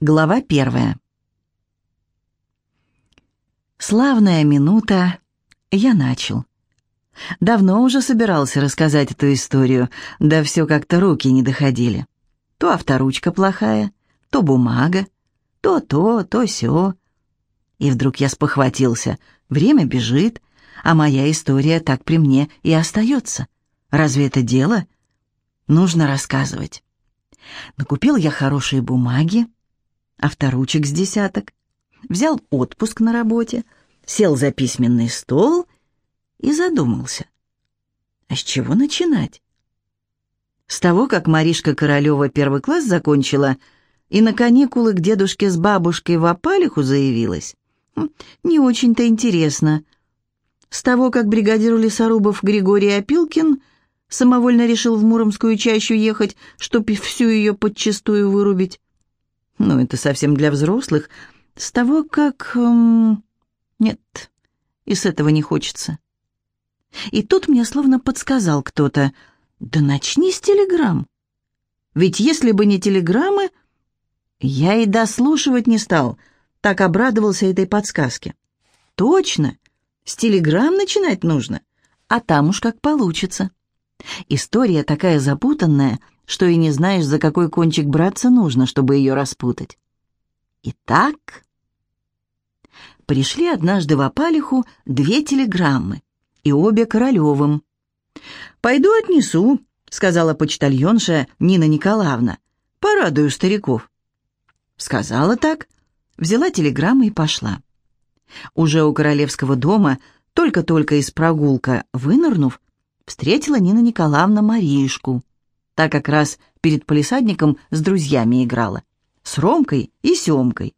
Глава первая. Славная минута. Я начал. Давно уже собирался рассказать эту историю, да все как-то руки не доходили. То авторучка плохая, то бумага, то то, то сё. И вдруг я спохватился. Время бежит, а моя история так при мне и остается. Разве это дело? Нужно рассказывать. Накупил я хорошие бумаги, авторучек с десяток, взял отпуск на работе, сел за письменный стол и задумался. А с чего начинать? С того, как Маришка Королева первый класс закончила и на каникулы к дедушке с бабушкой в Апалиху заявилась? Хм, не очень-то интересно. С того, как бригадир лесорубов Григорий Опилкин самовольно решил в Муромскую чащу ехать, чтоб всю ее подчистую вырубить. Ну, это совсем для взрослых. С того, как... Эм... Нет, и с этого не хочется. И тут мне словно подсказал кто-то. Да начни с телеграмм. Ведь если бы не телеграммы, я и дослушивать не стал. Так обрадовался этой подсказке. Точно, с телеграмм начинать нужно, а там уж как получится. История такая запутанная — что и не знаешь, за какой кончик браться нужно, чтобы ее распутать. Итак, пришли однажды в Апалиху две телеграммы, и обе Королевым. «Пойду отнесу», — сказала почтальонша Нина Николаевна. «Порадую стариков». Сказала так, взяла телеграммы и пошла. Уже у королевского дома, только-только из прогулка вынырнув, встретила Нина Николаевна Маришку. Та как раз перед полисадником с друзьями играла. С Ромкой и Семкой.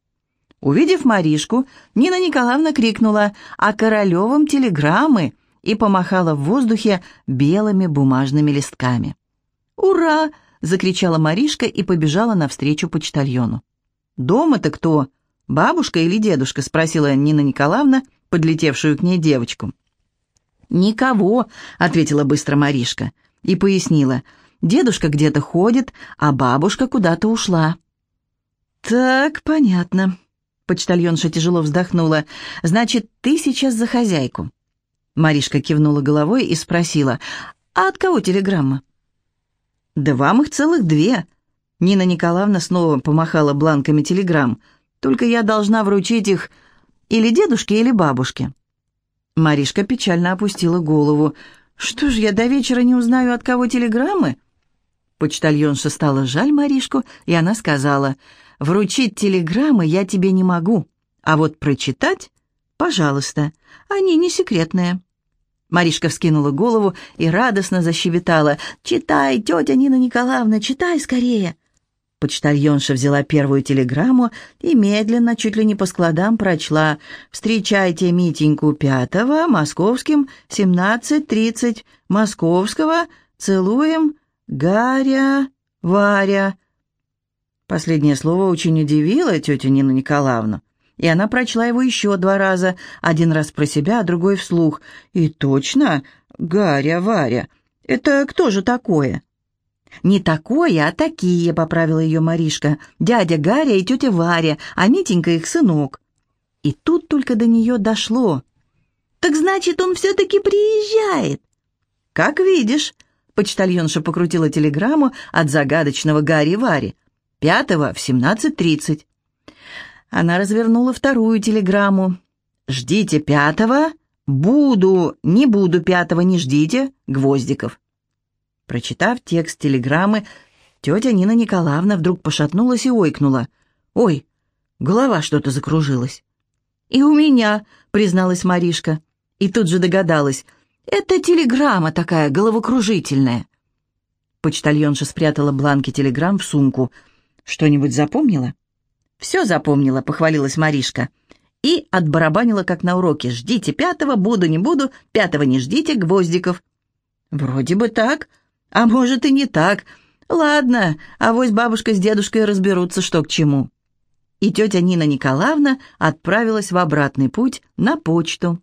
Увидев Маришку, Нина Николаевна крикнула «А Королевым телеграммы!» и помахала в воздухе белыми бумажными листками. «Ура!» — закричала Маришка и побежала навстречу почтальону. «Дома-то кто? Бабушка или дедушка?» — спросила Нина Николаевна, подлетевшую к ней девочку. «Никого», — ответила быстро Маришка и пояснила. Дедушка где-то ходит, а бабушка куда-то ушла». «Так, понятно». Почтальонша тяжело вздохнула. «Значит, ты сейчас за хозяйку». Маришка кивнула головой и спросила. «А от кого телеграмма?» «Да вам их целых две». Нина Николаевна снова помахала бланками телеграмм. «Только я должна вручить их или дедушке, или бабушке». Маришка печально опустила голову. «Что ж, я до вечера не узнаю, от кого телеграммы?» Почтальонша стала жаль Маришку, и она сказала, «Вручить телеграммы я тебе не могу, а вот прочитать, пожалуйста, они не секретные». Маришка вскинула голову и радостно защебетала, «Читай, тетя Нина Николаевна, читай скорее!» Почтальонша взяла первую телеграмму и медленно, чуть ли не по складам, прочла «Встречайте Митеньку пятого, московским, семнадцать тридцать, московского, целуем, Гаря, Варя. Последнее слово очень удивило тетю Нину Николаевну, и она прочла его еще два раза, один раз про себя, а другой вслух. И точно, Гаря, Варя. Это кто же такое? «Не такое, а такие», — поправила ее Маришка. «Дядя Гаря и тетя Варя, а Митенька их сынок». И тут только до нее дошло. «Так значит, он все-таки приезжает?» «Как видишь», Почтальонша покрутила телеграмму от загадочного Гарри Вари. Пятого в семнадцать тридцать. Она развернула вторую телеграмму. «Ждите пятого. Буду, не буду пятого, не ждите. Гвоздиков». Прочитав текст телеграммы, тетя Нина Николаевна вдруг пошатнулась и ойкнула. «Ой, голова что-то закружилась». «И у меня», — призналась Маришка. И тут же догадалась. Это телеграмма такая головокружительная. Почтальонша спрятала бланки телеграмм в сумку. Что-нибудь запомнила? Все запомнила, похвалилась Маришка. И отбарабанила, как на уроке. Ждите пятого, буду, не буду, пятого не ждите, гвоздиков. Вроде бы так, а может и не так. Ладно, авось бабушка с дедушкой разберутся, что к чему. И тетя Нина Николаевна отправилась в обратный путь на почту.